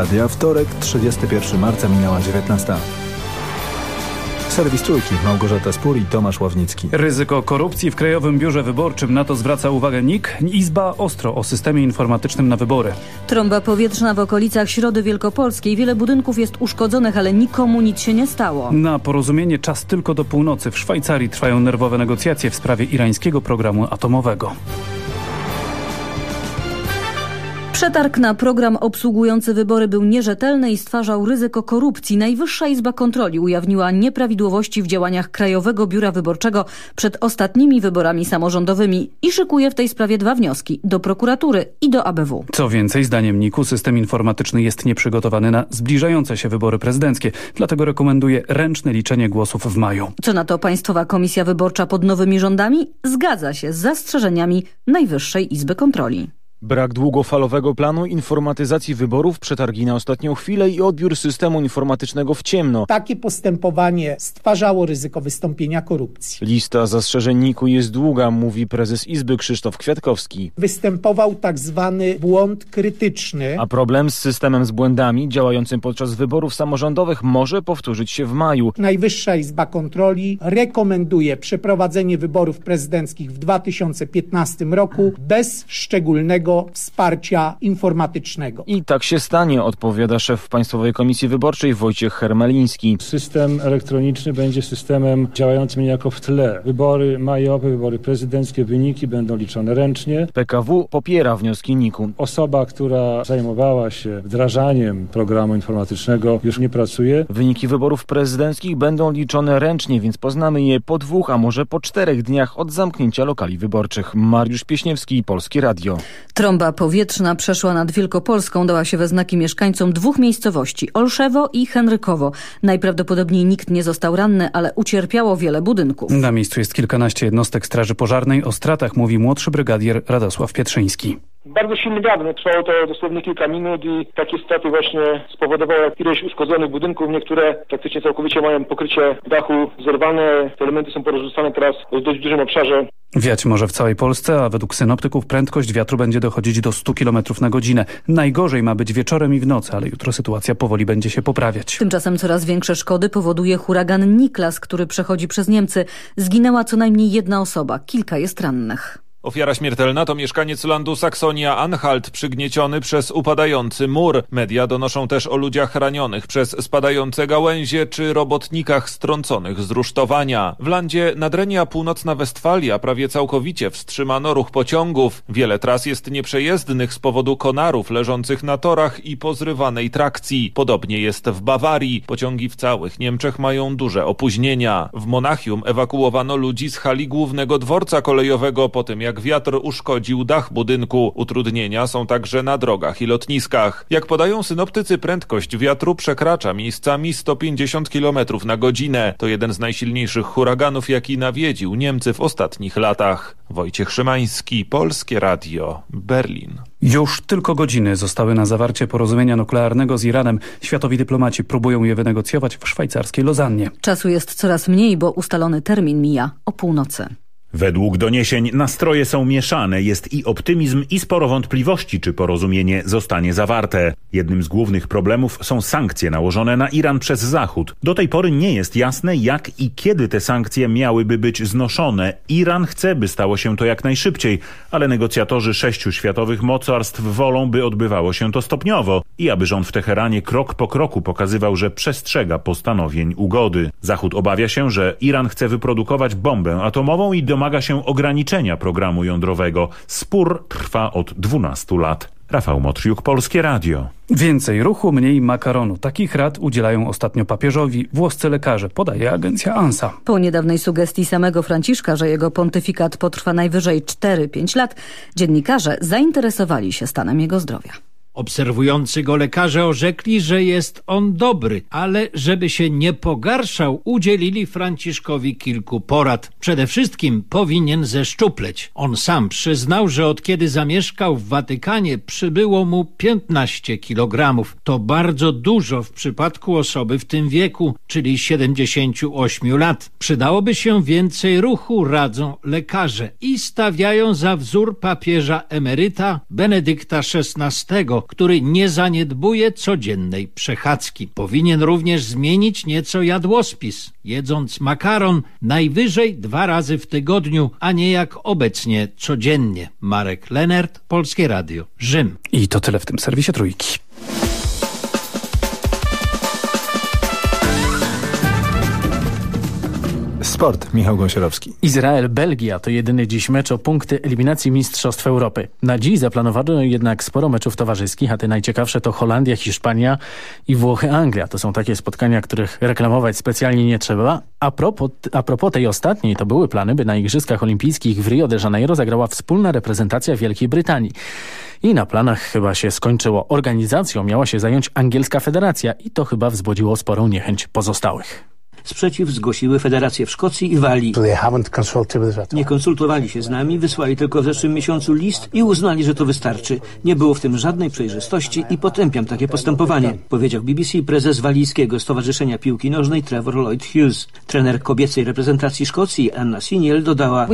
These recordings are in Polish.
Radia wtorek, 31 marca minęła 19. Serwis Trójki, Małgorzata Spór i Tomasz Ławnicki. Ryzyko korupcji w Krajowym Biurze Wyborczym. Na to zwraca uwagę NIK. Izba ostro o systemie informatycznym na wybory. Trąba powietrzna w okolicach Środy Wielkopolskiej. Wiele budynków jest uszkodzonych, ale nikomu nic się nie stało. Na porozumienie czas tylko do północy. W Szwajcarii trwają nerwowe negocjacje w sprawie irańskiego programu atomowego. Przetarg na program obsługujący wybory był nierzetelny i stwarzał ryzyko korupcji. Najwyższa Izba Kontroli ujawniła nieprawidłowości w działaniach Krajowego Biura Wyborczego przed ostatnimi wyborami samorządowymi i szykuje w tej sprawie dwa wnioski do prokuratury i do ABW. Co więcej, zdaniem NIK-u system informatyczny jest nieprzygotowany na zbliżające się wybory prezydenckie, dlatego rekomenduje ręczne liczenie głosów w maju. Co na to Państwowa Komisja Wyborcza pod nowymi rządami? Zgadza się z zastrzeżeniami Najwyższej Izby Kontroli. Brak długofalowego planu informatyzacji wyborów, przetargi na ostatnią chwilę i odbiór systemu informatycznego w ciemno. Takie postępowanie stwarzało ryzyko wystąpienia korupcji. Lista zastrzeżeń NIK-u jest długa, mówi prezes Izby Krzysztof Kwiatkowski. Występował tak zwany błąd krytyczny. A problem z systemem z błędami działającym podczas wyborów samorządowych może powtórzyć się w maju. Najwyższa Izba Kontroli rekomenduje przeprowadzenie wyborów prezydenckich w 2015 roku bez szczególnego wsparcia informatycznego. I tak się stanie, odpowiada szef Państwowej Komisji Wyborczej Wojciech Hermeliński. System elektroniczny będzie systemem działającym niejako w tle. Wybory majowe, wybory prezydenckie, wyniki będą liczone ręcznie. PKW popiera wnioski NIK-u. Osoba, która zajmowała się wdrażaniem programu informatycznego już nie pracuje. Wyniki wyborów prezydenckich będą liczone ręcznie, więc poznamy je po dwóch, a może po czterech dniach od zamknięcia lokali wyborczych. Mariusz Pieśniewski, Polskie Radio. Trąba powietrzna przeszła nad Wielkopolską, dała się we znaki mieszkańcom dwóch miejscowości, Olszewo i Henrykowo. Najprawdopodobniej nikt nie został ranny, ale ucierpiało wiele budynków. Na miejscu jest kilkanaście jednostek Straży Pożarnej. O stratach mówi młodszy brygadier Radosław Pietrzyński. Bardzo silny wiatr, no, trwało to dosłownie kilka minut i takie straty właśnie spowodowały ileś uszkodzonych budynków. Niektóre praktycznie całkowicie mają pokrycie dachu zerwane, te elementy są porozrzucane teraz w dość dużym obszarze. Wiać może w całej Polsce, a według synoptyków prędkość wiatru będzie dochodzić do 100 km na godzinę. Najgorzej ma być wieczorem i w nocy, ale jutro sytuacja powoli będzie się poprawiać. Tymczasem coraz większe szkody powoduje huragan Niklas, który przechodzi przez Niemcy. Zginęła co najmniej jedna osoba, kilka jest rannych. Ofiara śmiertelna to mieszkaniec landu Saksonia-Anhalt, przygnieciony przez upadający mur. Media donoszą też o ludziach ranionych przez spadające gałęzie czy robotnikach strąconych z rusztowania. W landzie Nadrenia Północna Westfalia prawie całkowicie wstrzymano ruch pociągów. Wiele tras jest nieprzejezdnych z powodu konarów leżących na torach i pozrywanej trakcji. Podobnie jest w Bawarii. Pociągi w całych Niemczech mają duże opóźnienia. W Monachium ewakuowano ludzi z hali głównego dworca kolejowego po tym, jak wiatr uszkodził dach budynku. Utrudnienia są także na drogach i lotniskach. Jak podają synoptycy, prędkość wiatru przekracza miejscami 150 km na godzinę. To jeden z najsilniejszych huraganów, jaki nawiedził Niemcy w ostatnich latach. Wojciech Szymański, Polskie Radio, Berlin. Już tylko godziny zostały na zawarcie porozumienia nuklearnego z Iranem. Światowi dyplomaci próbują je wynegocjować w szwajcarskiej Lozannie. Czasu jest coraz mniej, bo ustalony termin mija o północy. Według doniesień nastroje są mieszane, jest i optymizm i sporo wątpliwości, czy porozumienie zostanie zawarte. Jednym z głównych problemów są sankcje nałożone na Iran przez Zachód. Do tej pory nie jest jasne, jak i kiedy te sankcje miałyby być znoszone. Iran chce, by stało się to jak najszybciej, ale negocjatorzy sześciu światowych mocarstw wolą, by odbywało się to stopniowo i aby rząd w Teheranie krok po kroku pokazywał, że przestrzega postanowień ugody. Zachód obawia się, że Iran chce wyprodukować bombę atomową i domaga się ograniczenia programu jądrowego. Spór trwa od 12 lat. Rafał Motriuk, Polskie Radio. Więcej ruchu, mniej makaronu. Takich rad udzielają ostatnio papieżowi włoscy lekarze, podaje agencja ANSA. Po niedawnej sugestii samego Franciszka, że jego pontyfikat potrwa najwyżej 4-5 lat, dziennikarze zainteresowali się stanem jego zdrowia. Obserwujący go lekarze orzekli, że jest on dobry, ale żeby się nie pogarszał, udzielili Franciszkowi kilku porad. Przede wszystkim powinien zeszczupleć. On sam przyznał, że od kiedy zamieszkał w Watykanie przybyło mu 15 kilogramów. To bardzo dużo w przypadku osoby w tym wieku, czyli 78 lat. Przydałoby się więcej ruchu, radzą lekarze i stawiają za wzór papieża emeryta Benedykta XVI, który nie zaniedbuje codziennej przechadzki. Powinien również zmienić nieco jadłospis, jedząc makaron najwyżej dwa razy w tygodniu, a nie jak obecnie codziennie. Marek Lenert, Polskie Radio, Rzym. I to tyle w tym serwisie Trójki. Sport, Michał Gąsiorowski. Izrael-Belgia to jedyny dziś mecz o punkty eliminacji Mistrzostw Europy. Na dziś zaplanowano jednak sporo meczów towarzyskich, a te najciekawsze to Holandia, Hiszpania i Włochy-Anglia. To są takie spotkania, których reklamować specjalnie nie trzeba. A propos, a propos tej ostatniej, to były plany, by na Igrzyskach Olimpijskich w Rio de Janeiro zagrała wspólna reprezentacja Wielkiej Brytanii. I na planach chyba się skończyło. Organizacją miała się zająć angielska federacja i to chyba wzbudziło sporą niechęć pozostałych. Sprzeciw zgłosiły federacje w Szkocji i Walii. Nie konsultowali się z nami, wysłali tylko w zeszłym miesiącu list i uznali, że to wystarczy. Nie było w tym żadnej przejrzystości i potępiam takie postępowanie, powiedział BBC prezes walijskiego Stowarzyszenia Piłki Nożnej Trevor Lloyd Hughes. Trener kobiecej reprezentacji Szkocji Anna Siniel dodała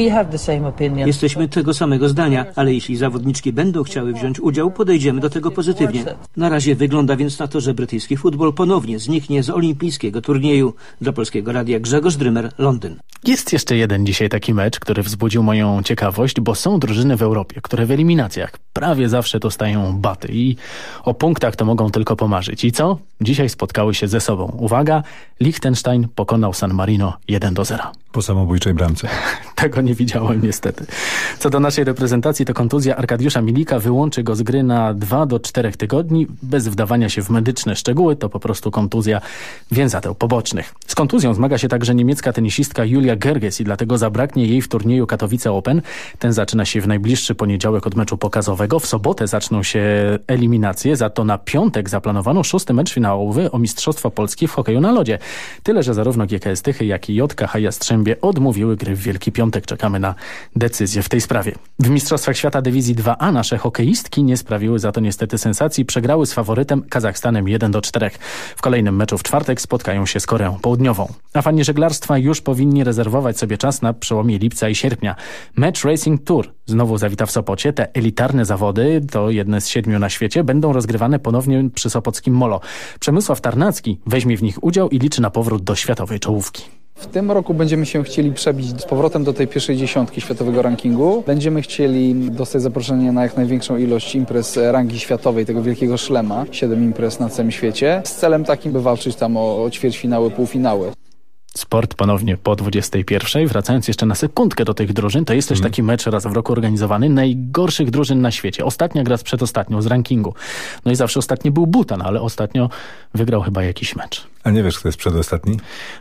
Jesteśmy tego samego zdania, ale jeśli zawodniczki będą chciały wziąć udział, podejdziemy do tego pozytywnie. Na razie wygląda więc na to, że brytyjski futbol ponownie zniknie z olimpijskiego turnieju. Dla Polskiego Radia Grzegorz Drymer, Londyn. Jest jeszcze jeden dzisiaj taki mecz, który wzbudził moją ciekawość, bo są drużyny w Europie, które w eliminacjach prawie zawsze dostają baty i o punktach to mogą tylko pomarzyć. I co? Dzisiaj spotkały się ze sobą. Uwaga, Liechtenstein pokonał San Marino 1 do 0. Po samobójczej bramce. Tego nie widziałem niestety. Co do naszej reprezentacji, to kontuzja Arkadiusza Milika wyłączy go z gry na 2 do 4 tygodni. Bez wdawania się w medyczne szczegóły, to po prostu kontuzja więzadeł pobocznych. Z kontuzją zmaga się także niemiecka tenisistka Julia Gerges i dlatego zabraknie jej w turnieju Katowice Open. Ten zaczyna się w najbliższy poniedziałek od meczu pokazowego. W sobotę zaczną się eliminacje, za to na piątek zaplanowano szósty mecz finałowy o Mistrzostwo Polski w hokeju na lodzie. Tyle, że zarówno GKS Tychy, jak i JKH Jastrzębie odmówiły gry w Wielki Piątek. Czekamy na decyzję w tej sprawie. W Mistrzostwach Świata Dywizji 2A nasze hokeistki nie sprawiły za to niestety sensacji. Przegrały z faworytem Kazachstanem 1 do 4. W kolejnym meczu w czwartek spotkają się z Koreą Południową. A fani żeglarstwa już powinni rezerwować sobie czas na przełomie lipca i sierpnia. Match Racing Tour znowu zawita w Sopocie. Te elitarne zawody, to jedne z siedmiu na świecie, będą rozgrywane ponownie przy sopockim Molo. Przemysław Tarnacki weźmie w nich udział i liczy na powrót do światowej czołówki. W tym roku będziemy się chcieli przebić z powrotem do tej pierwszej dziesiątki światowego rankingu. Będziemy chcieli dostać zaproszenie na jak największą ilość imprez rangi światowej, tego wielkiego szlema, siedem imprez na całym świecie, z celem takim, by walczyć tam o, o ćwierćfinały, półfinały. Sport ponownie po 21. Wracając jeszcze na sekundkę do tych drużyn, to jest też mm. taki mecz raz w roku organizowany najgorszych drużyn na świecie. Ostatnia gra z przedostatnią z rankingu. No i zawsze ostatni był Butan, ale ostatnio wygrał chyba jakiś mecz. A nie wiesz, kto jest przedostatni?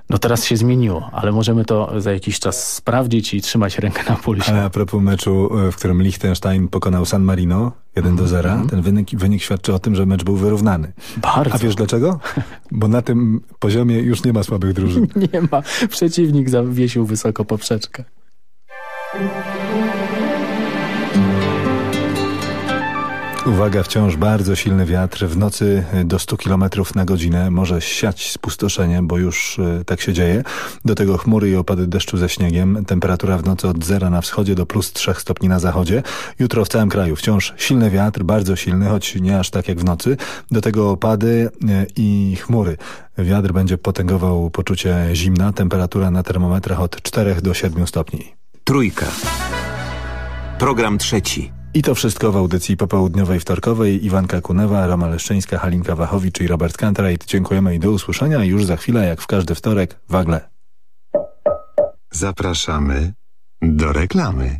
No teraz się zmieniło, ale możemy to za jakiś czas sprawdzić i trzymać rękę na pulsie. Ale a propos meczu, w którym Liechtenstein pokonał San Marino 1 do 0, mm -hmm. ten wynik, wynik świadczy o tym, że mecz był wyrównany. Bardzo. A wiesz dlaczego? Bo na tym poziomie już nie ma słabych drużyn. nie ma. Przeciwnik zawiesił wysoko poprzeczkę. Uwaga, wciąż bardzo silny wiatr. W nocy do 100 km na godzinę może siać spustoszenie, bo już y, tak się dzieje. Do tego chmury i opady deszczu ze śniegiem. Temperatura w nocy od zera na wschodzie do plus 3 stopni na zachodzie. Jutro w całym kraju wciąż silny wiatr, bardzo silny, choć nie aż tak jak w nocy. Do tego opady y, i chmury. Wiatr będzie potęgował poczucie zimna. Temperatura na termometrach od 4 do 7 stopni. Trójka. Program trzeci. I to wszystko w audycji popołudniowej wtorkowej. Iwanka Kunewa, Roma Leszczyńska, Halinka Wachowicz i Robert Kantrajt. Dziękujemy i do usłyszenia. Już za chwilę, jak w każdy wtorek, wagle. Zapraszamy do reklamy.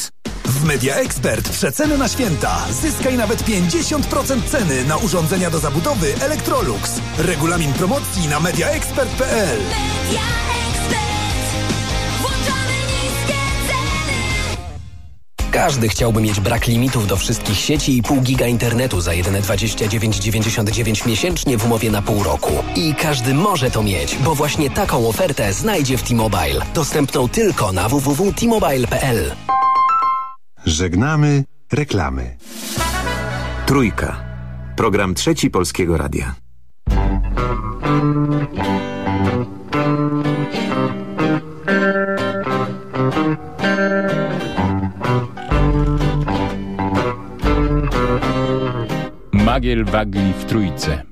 W Media Expert przeceny na święta. Zyskaj nawet 50% ceny na urządzenia do zabudowy Electrolux. Regulamin promocji na mediaexpert.pl. Każdy chciałby mieć brak limitów do wszystkich sieci i pół giga internetu za jedyne 29,99 miesięcznie w umowie na pół roku. I każdy może to mieć, bo właśnie taką ofertę znajdzie w T-Mobile, dostępną tylko na www.tmobile.pl. Żegnamy reklamy. Trójka. Program trzeci Polskiego Radia. Magiel Wagli w Trójce.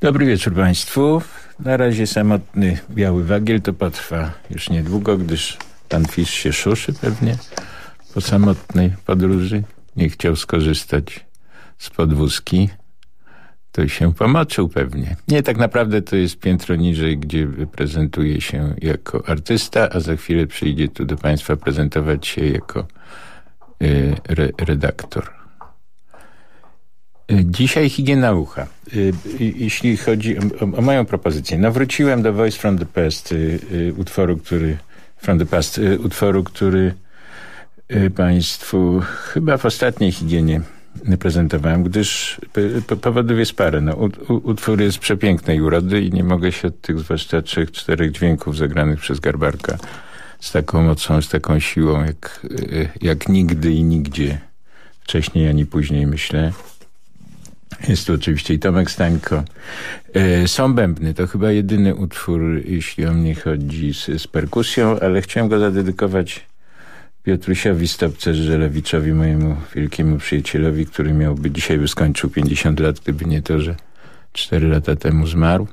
Dobry wieczór Państwu. Na razie samotny biały wagiel to potrwa już niedługo, gdyż pan Fisz się szuszy pewnie po samotnej podróży. Nie chciał skorzystać z podwózki. To się pomoczył pewnie. Nie, tak naprawdę to jest piętro niżej, gdzie prezentuje się jako artysta, a za chwilę przyjdzie tu do Państwa prezentować się jako y, re, redaktor. Y, dzisiaj higiena ucha. Y, jeśli chodzi o, o, moją propozycję, no wróciłem do Voice from the Past, utworu, który from the Past, utworu, który Państwu chyba w ostatniej higienie prezentowałem, gdyż powodów jest parę. No, utwór jest przepięknej urody i nie mogę się od tych zwłaszcza trzech, czterech dźwięków zagranych przez Garbarka z taką mocą, z taką siłą, jak, jak nigdy i nigdzie wcześniej ani później, myślę. Jest tu oczywiście i Tomek Stańko. E, są bębny, to chyba jedyny utwór, jeśli o mnie chodzi, z, z perkusją, ale chciałem go zadedykować Piotrusiowi Stopce Żelewiczowi, mojemu wielkiemu przyjacielowi, który miałby dzisiaj by skończył 50 lat, gdyby nie to, że 4 lata temu zmarł.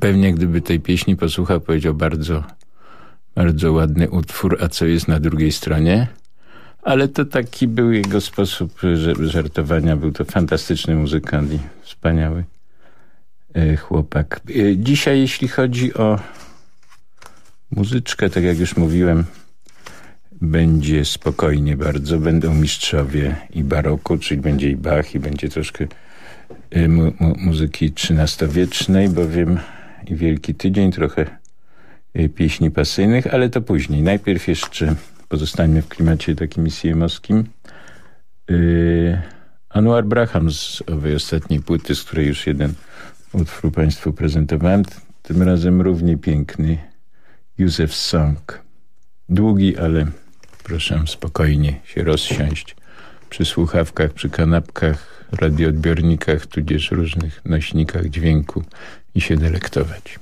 Pewnie gdyby tej pieśni posłuchał, powiedział bardzo, bardzo ładny utwór, a co jest na drugiej stronie? Ale to taki był jego sposób żartowania. Był to fantastyczny muzykant i wspaniały e, chłopak. E, dzisiaj, jeśli chodzi o muzyczkę, tak jak już mówiłem, będzie spokojnie bardzo. Będą mistrzowie i baroku, czyli będzie i Bach i będzie troszkę y, mu mu muzyki XIII-wiecznej, bowiem i Wielki Tydzień, trochę pieśni pasyjnych, ale to później. Najpierw jeszcze pozostańmy w klimacie takim siemowskim. Yy, Braham z owej ostatniej płyty, z której już jeden utwór Państwu prezentowałem, tym razem równie piękny Józef Song. Długi, ale Proszę spokojnie się rozsiąść przy słuchawkach, przy kanapkach, radioodbiornikach, tudzież różnych nośnikach dźwięku i się delektować.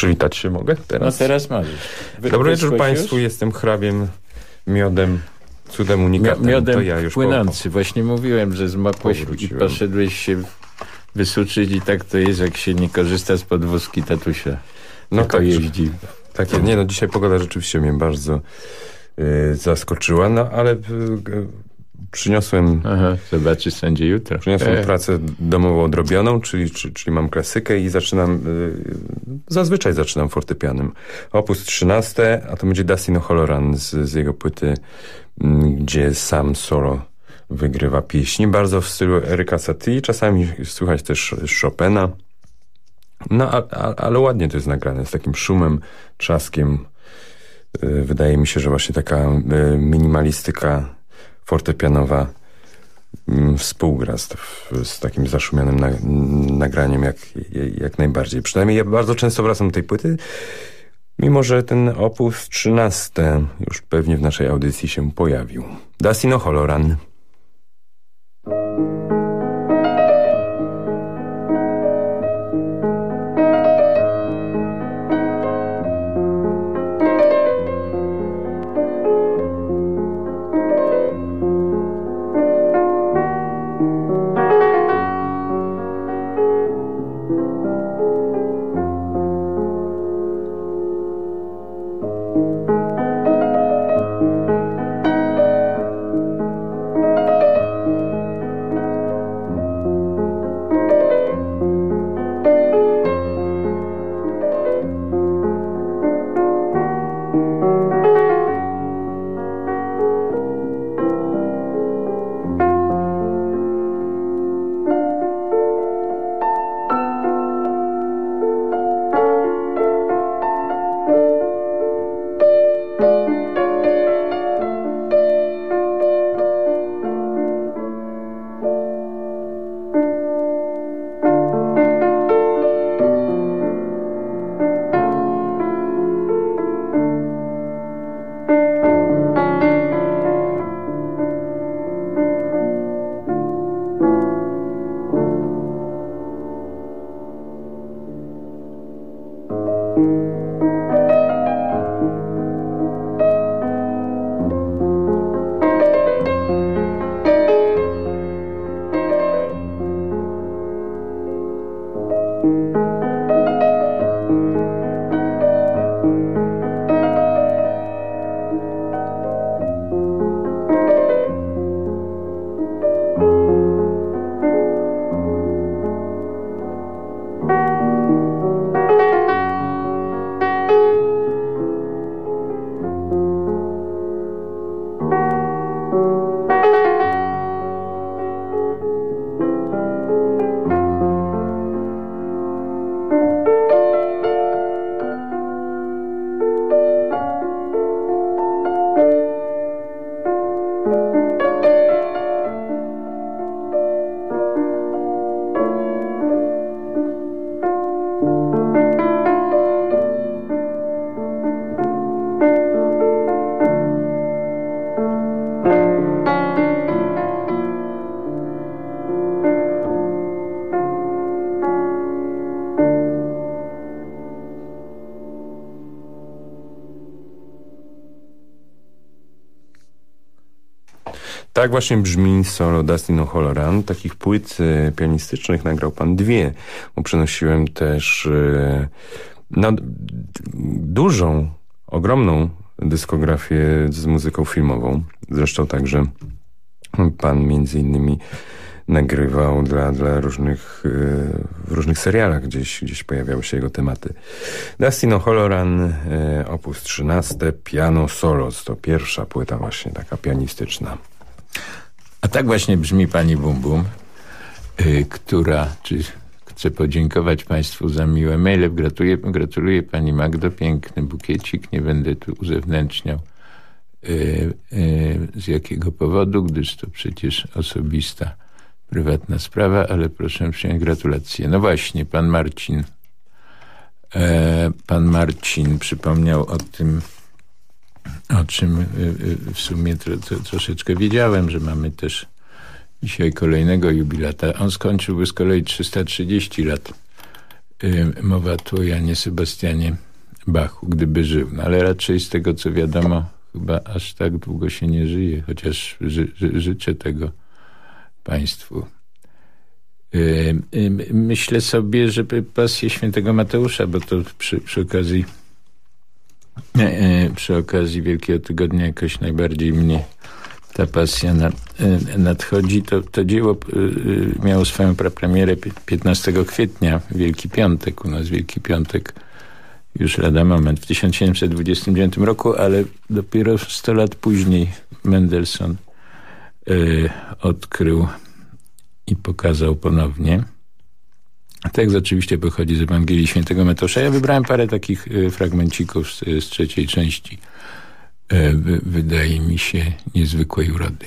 Przywitać się mogę teraz? No teraz możesz. Wy, Dobry wieczór Państwu, już? jestem hrabiem miodem, cudem unikatem. Miodem to ja już płynący. Po... Właśnie mówiłem, że zmokłeś i poszedłeś się wysuczyć i tak to jest, jak się nie korzysta z podwózki tatusia. No tak jeździ. Tak, nie no, dzisiaj pogoda rzeczywiście mnie bardzo y, zaskoczyła, no ale y, przyniosłem... Aha, zobaczy sędzie jutro. Przyniosłem e. pracę domową odrobioną, czyli, czyli, czyli mam klasykę i zaczynam, y, zazwyczaj zaczynam fortepianem. Opus 13, a to będzie Dustin O'Halloran z, z jego płyty, y, gdzie sam solo wygrywa pieśni, bardzo w stylu Eryka Satie, czasami słychać też Chopina. No, a, a, ale ładnie to jest nagrane, z takim szumem, trzaskiem. Y, wydaje mi się, że właśnie taka y, minimalistyka fortepianowa mm, współgra z, z takim zaszumionym na, nagraniem jak, jak najbardziej. Przynajmniej ja bardzo często wracam do tej płyty, mimo że ten opus 13 już pewnie w naszej audycji się pojawił. Dustin O'Halloran. Tak właśnie brzmi solo Dustin O'Halloran. Takich płyt e, pianistycznych nagrał pan dwie, bo przenosiłem też e, dużą, ogromną dyskografię z muzyką filmową. Zresztą także pan między innymi nagrywał dla, dla różnych, e, w różnych serialach gdzieś, gdzieś pojawiały się jego tematy. Dustin O'Halloran, opus 13, Piano Solos, to pierwsza płyta właśnie taka pianistyczna. A tak właśnie brzmi pani Bum Bum, yy, która, czy chcę podziękować państwu za miłe maile. Gratuluję, gratuluję pani Magdo, piękny bukiecik, nie będę tu uzewnętrzniał yy, yy, z jakiego powodu, gdyż to przecież osobista, prywatna sprawa, ale proszę przyjąć gratulacje. No właśnie, pan Marcin, e, pan Marcin przypomniał o tym, o czym y, y, w sumie tro, tro, troszeczkę wiedziałem, że mamy też dzisiaj kolejnego jubilata. On skończyłby z kolei 330 lat. Y, mowa tu o Janie Sebastianie Bachu, gdyby żył. No, ale raczej z tego, co wiadomo, chyba aż tak długo się nie żyje, chociaż ży, ży, życzę tego państwu. Myślę sobie, żeby pasję świętego Mateusza, bo to przy, przy okazji przy okazji Wielkiego Tygodnia jakoś najbardziej mnie ta pasja e, nadchodzi. To, to dzieło miało swoją premierę 15 kwietnia, Wielki Piątek, u nas Wielki Piątek już lada moment, w 1729 roku, ale dopiero 100 lat później Mendelssohn odkrył i pokazał ponownie. Tekst oczywiście pochodzi z Ewangelii Świętego Mateusza. Ja wybrałem parę takich y, fragmencików z, z trzeciej części. E, wydaje mi się niezwykłej urody.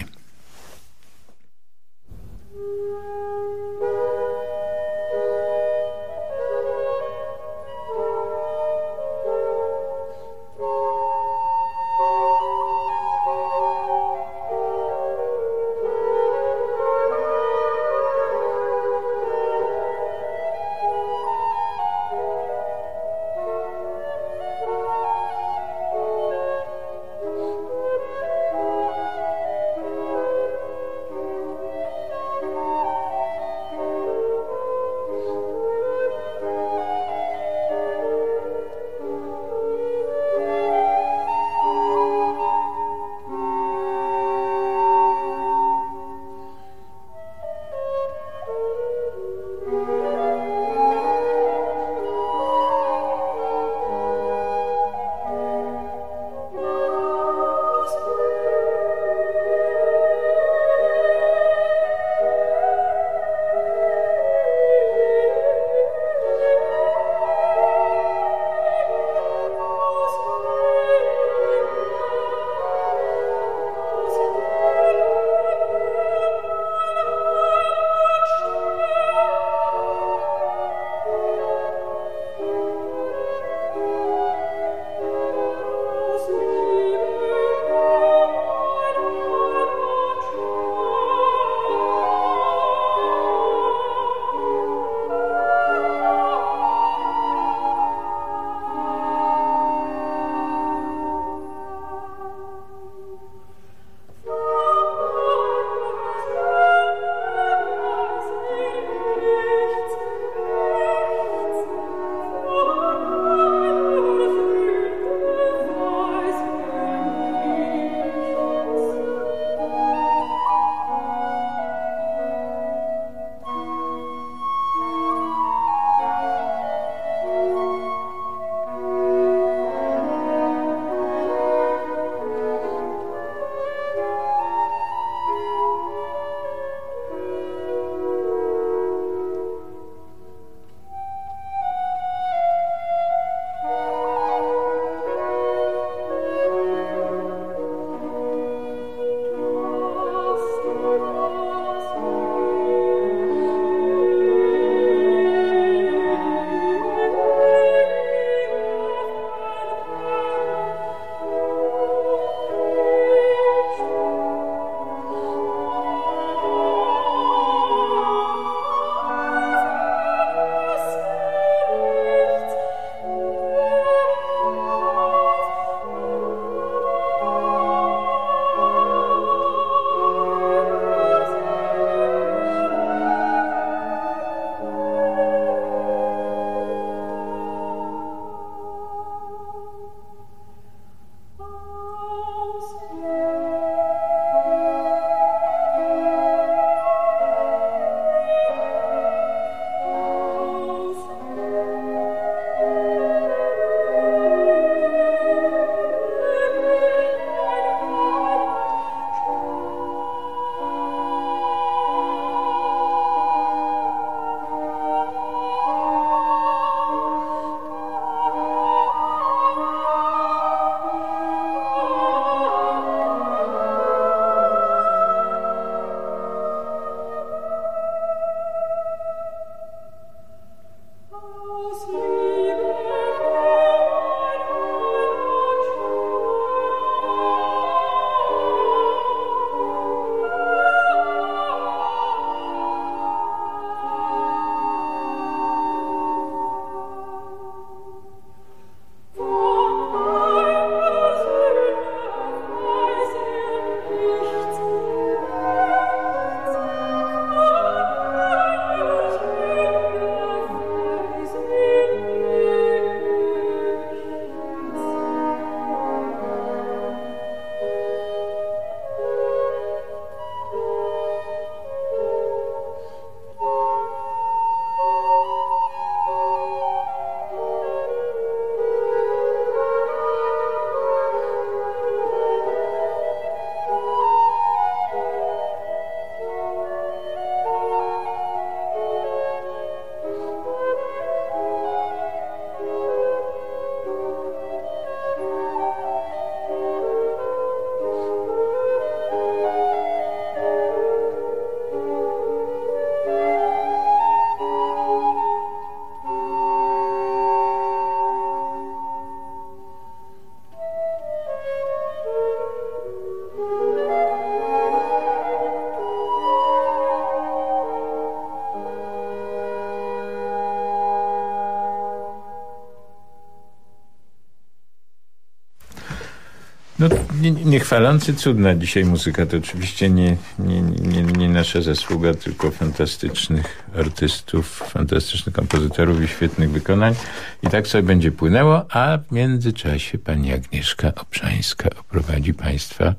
No, nie, nie chwalący cudna dzisiaj muzyka. To oczywiście nie, nie, nie, nie nasza zasługa, tylko fantastycznych artystów, fantastycznych kompozytorów i świetnych wykonań. I tak sobie będzie płynęło, a w międzyczasie pani Agnieszka Obszańska oprowadzi państwa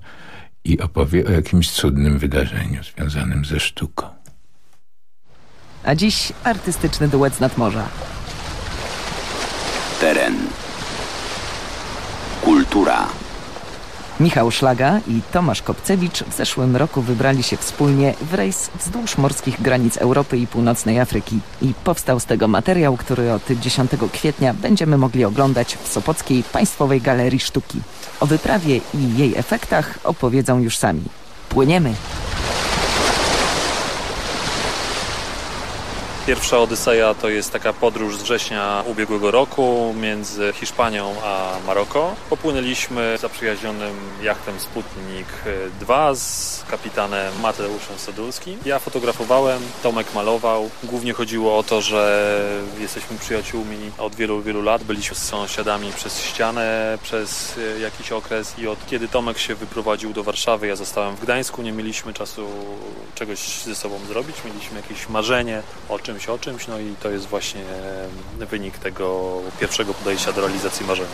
i opowie o jakimś cudnym wydarzeniu związanym ze sztuką. A dziś artystyczny duet z nadmorza. Teren. Kultura. Michał Szlaga i Tomasz Kopcewicz w zeszłym roku wybrali się wspólnie w rejs wzdłuż morskich granic Europy i Północnej Afryki. I powstał z tego materiał, który od 10 kwietnia będziemy mogli oglądać w Sopockiej Państwowej Galerii Sztuki. O wyprawie i jej efektach opowiedzą już sami. Płyniemy! Pierwsza Odyseja to jest taka podróż z września ubiegłego roku między Hiszpanią a Maroko. Popłynęliśmy zaprzyjaźnionym jachtem Sputnik 2 z kapitanem Mateuszem Sadulskim. Ja fotografowałem, Tomek malował. Głównie chodziło o to, że jesteśmy przyjaciółmi od wielu, wielu lat. Byliśmy z sąsiadami przez ścianę przez jakiś okres i od kiedy Tomek się wyprowadził do Warszawy, ja zostałem w Gdańsku, nie mieliśmy czasu czegoś ze sobą zrobić. Mieliśmy jakieś marzenie o czym czymś o czymś, no i to jest właśnie wynik tego pierwszego podejścia do realizacji marzenia.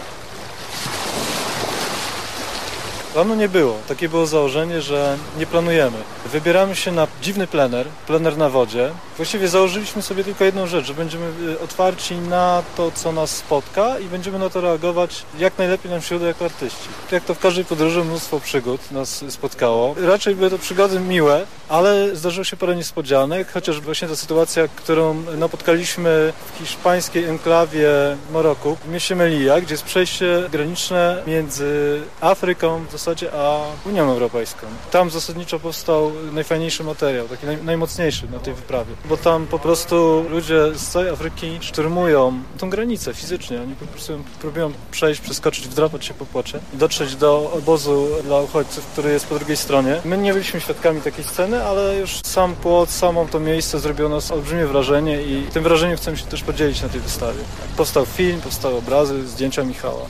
Planu nie było. Takie było założenie, że nie planujemy. Wybieramy się na dziwny plener, plener na wodzie. Właściwie założyliśmy sobie tylko jedną rzecz, że będziemy y, otwarci na to, co nas spotka i będziemy na to reagować jak najlepiej nam się uda jako artyści. Jak to w każdej podróży mnóstwo przygód nas spotkało. Raczej były to przygody miłe, ale zdarzyło się parę niespodzianek, chociaż właśnie ta sytuacja, którą napotkaliśmy w hiszpańskiej enklawie Maroku, w mieście Melilla, gdzie jest przejście graniczne między Afryką, zasadzie, a Unią Europejską. Tam zasadniczo powstał najfajniejszy materiał, taki naj, najmocniejszy na tej wyprawie, bo tam po prostu ludzie z całej Afryki szturmują tą granicę fizycznie. Oni po prostu próbują przejść, przeskoczyć, wdrapać się po płocie i dotrzeć do obozu dla uchodźców, który jest po drugiej stronie. My nie byliśmy świadkami takiej sceny, ale już sam płot, samo to miejsce zrobiło nas olbrzymie wrażenie i tym wrażeniem chcemy się też podzielić na tej wystawie. Powstał film, powstały obrazy, zdjęcia Michała.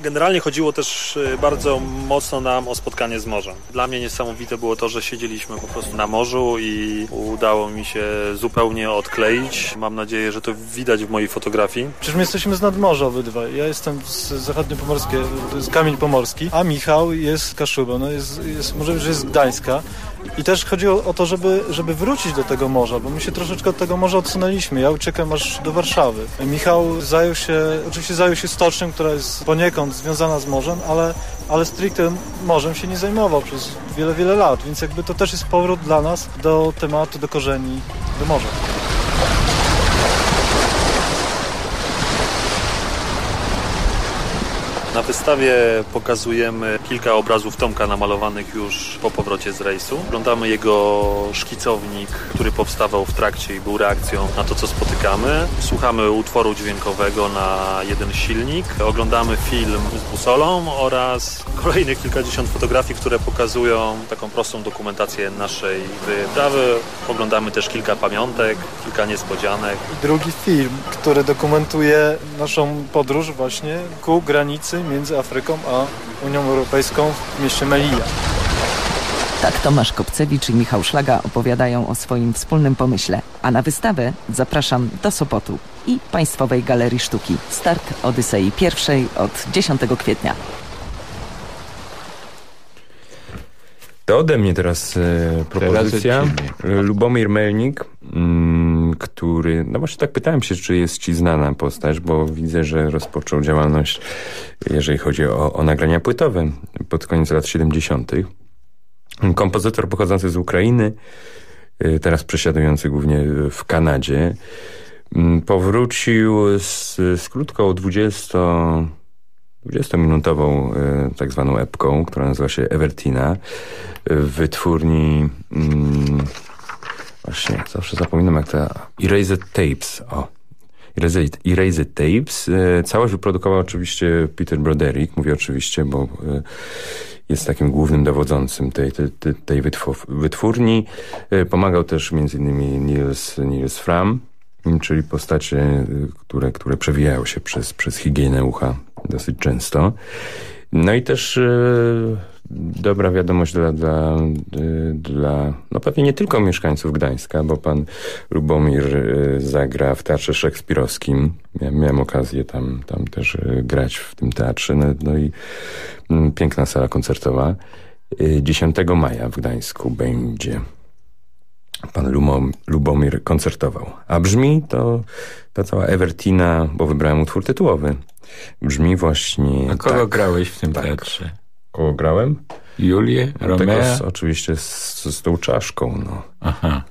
Generalnie chodziło też y, bardzo mocno nam o spotkanie z morzem. Dla mnie niesamowite było to, że siedzieliśmy po prostu na morzu i udało mi się zupełnie odkleić. Mam nadzieję, że to widać w mojej fotografii. Przecież my jesteśmy z nadmorza obydwaj. Ja jestem z zachodniopomorskie, to jest Kamień Pomorski, a Michał jest z Kaszuba, no jest, jest, może być, że jest z Gdańska. I też chodziło o to, żeby, żeby wrócić do tego morza, bo my się troszeczkę od tego morza odsunęliśmy. Ja uciekam aż do Warszawy. Michał zajął się, oczywiście zajął się stocznią, która jest poniekąd związana z morzem, ale, ale stricte morzem się nie zajmował przez wiele, wiele lat, więc jakby to też jest powrót dla nas do tematu, do korzeni, do morza. Na wystawie pokazujemy kilka obrazów Tomka namalowanych już po powrocie z rejsu. Oglądamy jego szkicownik, który powstawał w trakcie i był reakcją na to, co spotykamy. Słuchamy utworu dźwiękowego na jeden silnik. Oglądamy film z busolą oraz kolejne kilkadziesiąt fotografii, które pokazują taką prostą dokumentację naszej wyprawy. Oglądamy też kilka pamiątek, kilka niespodzianek. Drugi film, który dokumentuje naszą podróż właśnie ku granicy między Afryką a Unią Europejską w mieście Melilla. Tak Tomasz Kopcewicz i Michał Szlaga opowiadają o swoim wspólnym pomyśle. A na wystawę zapraszam do Sopotu i Państwowej Galerii Sztuki. Start Odysei pierwszej od 10 kwietnia. To ode mnie teraz e, propozycja. Teraz Lubomir Melnik, mm, który, no właśnie tak pytałem się, czy jest ci znana postać, bo widzę, że rozpoczął działalność, jeżeli chodzi o, o nagrania płytowe pod koniec lat 70. Kompozytor pochodzący z Ukrainy, e, teraz przesiadujący głównie w Kanadzie. Mm, powrócił z, z krótką 20 20-minutową e, tak zwaną epką, która nazywa się Evertina w wytwórni mm, właśnie, zawsze zapominam jak ta Erased Tapes, o Erased, Erased Tapes. E, całość wyprodukował oczywiście Peter Broderick, mówię oczywiście, bo e, jest takim głównym dowodzącym tej, tej, tej wytwórni. Pomagał też innymi Niels, Niels Fram, czyli postacie, które, które przewijają się przez, przez higienę ucha dosyć często. No i też dobra wiadomość dla, dla, y, dla, no pewnie nie tylko mieszkańców Gdańska, bo pan Lubomir y, zagra w Teatrze Szekspirowskim. Ja miałem okazję tam, tam też grać w tym teatrze, no, no i mm, piękna sala koncertowa. 10 maja w Gdańsku będzie pan Lubomir koncertował. A brzmi to ta cała Evertina, bo wybrałem utwór tytułowy. Brzmi właśnie A kogo tak, grałeś w tym tak. teatrze? Kogo grałem? Julię? Romea? Z, oczywiście z, z tą czaszką. No. Aha.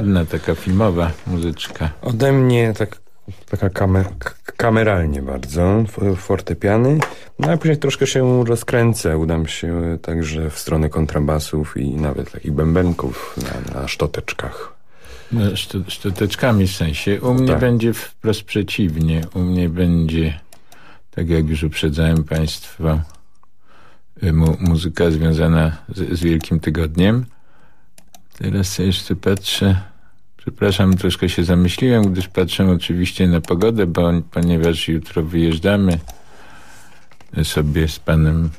Ładna taka filmowa muzyczka. Ode mnie tak, taka kamer, kameralnie bardzo, fortepiany. No a później troszkę się rozkręcę. Udam się także w stronę kontrabasów i nawet takich bębenków na, na sztoteczkach. No, szczoteczkami w sensie. U mnie tak. będzie wprost przeciwnie. U mnie będzie, tak jak już uprzedzałem Państwa, y, mu muzyka związana z, z Wielkim Tygodniem. Teraz jeszcze patrzę. Przepraszam, troszkę się zamyśliłem, gdyż patrzę oczywiście na pogodę, bo, ponieważ jutro wyjeżdżamy sobie z panem,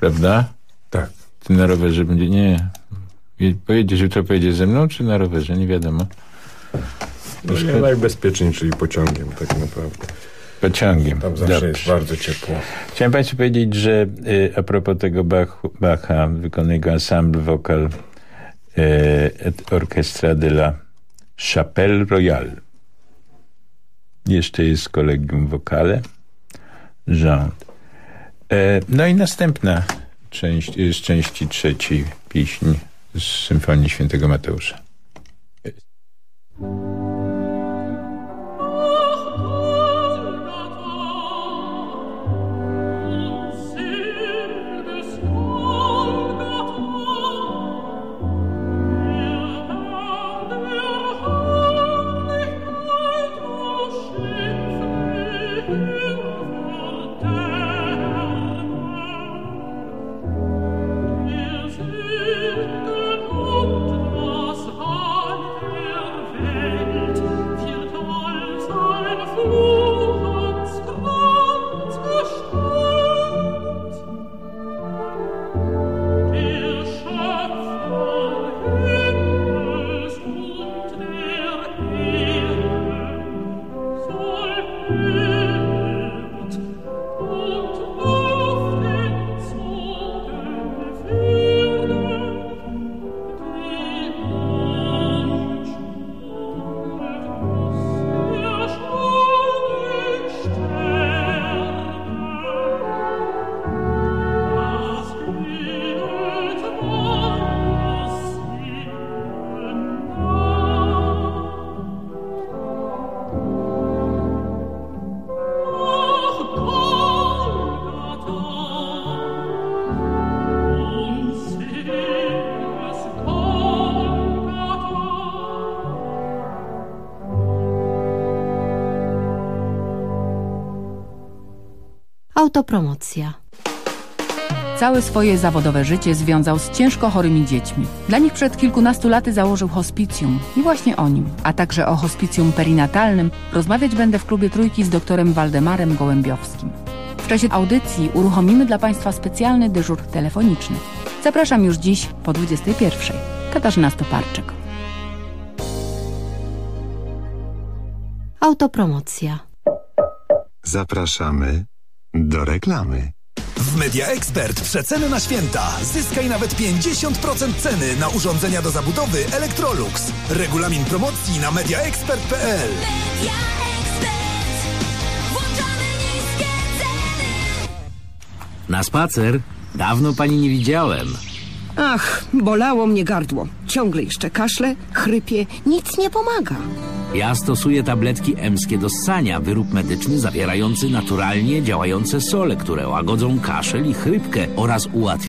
prawda? Tak. Ty na rowerze będzie? Nie. Pojedziesz jutro, pojedziesz ze mną, czy na rowerze? Nie wiadomo. No, najbezpieczniej, czyli pociągiem tak naprawdę. Pociągiem. Tam zawsze Dobrze. jest bardzo ciepło. Chciałem Państwu powiedzieć, że y, a propos tego Bach, Bacha, wykonuje go ensemble wokal y, Orchestra de la Chapelle Royale. Jeszcze jest kolegium wokale. Rząd. E, no i następna część, z części trzeciej pieśń z Symfonii Świętego Mateusza. Autopromocja. Całe swoje zawodowe życie związał z ciężko chorymi dziećmi. Dla nich przed kilkunastu laty założył hospicjum i właśnie o nim, a także o hospicjum perinatalnym rozmawiać będę w klubie Trójki z doktorem Waldemarem Gołębiowskim. W czasie audycji uruchomimy dla Państwa specjalny dyżur telefoniczny. Zapraszam już dziś po 21. Katarzyna Stoparczyk. Autopromocja. Zapraszamy do reklamy. W Media Expert przeceny na święta. Zyskaj nawet 50% ceny na urządzenia do zabudowy Electrolux. Regulamin promocji na mediaexpert.pl. Media Na spacer? Dawno pani nie widziałem. Ach, bolało mnie gardło. Ciągle jeszcze kaszle, chrypie, nic nie pomaga. Ja stosuję tabletki emskie do ssania, wyrób medyczny zawierający naturalnie działające sole, które łagodzą kaszel i chrypkę oraz ułatwiają